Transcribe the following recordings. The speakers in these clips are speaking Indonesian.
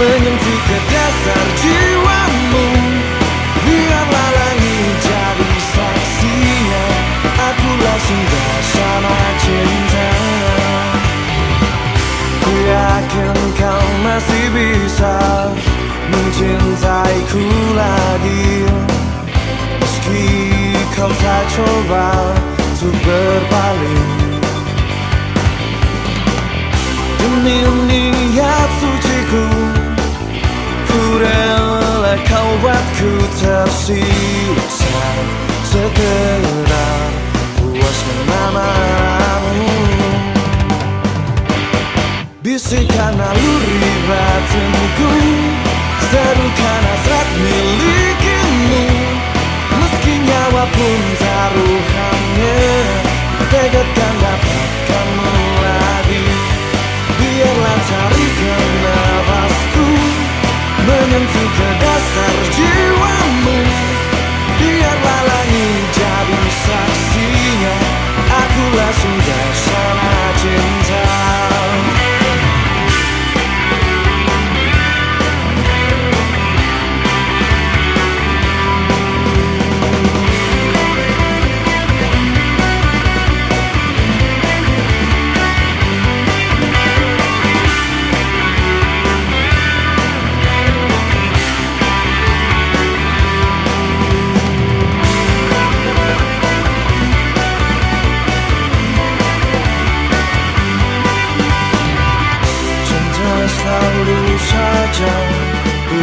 Menyentuh ke dasar jiwamu. Biarlah langit jadi saksinya Akulah sana cinta. Ku yakin kau masih bisa Mencintaiku lagi. Meski kau tak coba untuk berpaling. Demi ku tersisa Segera puas menamamu Bisikan alam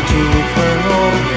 to her.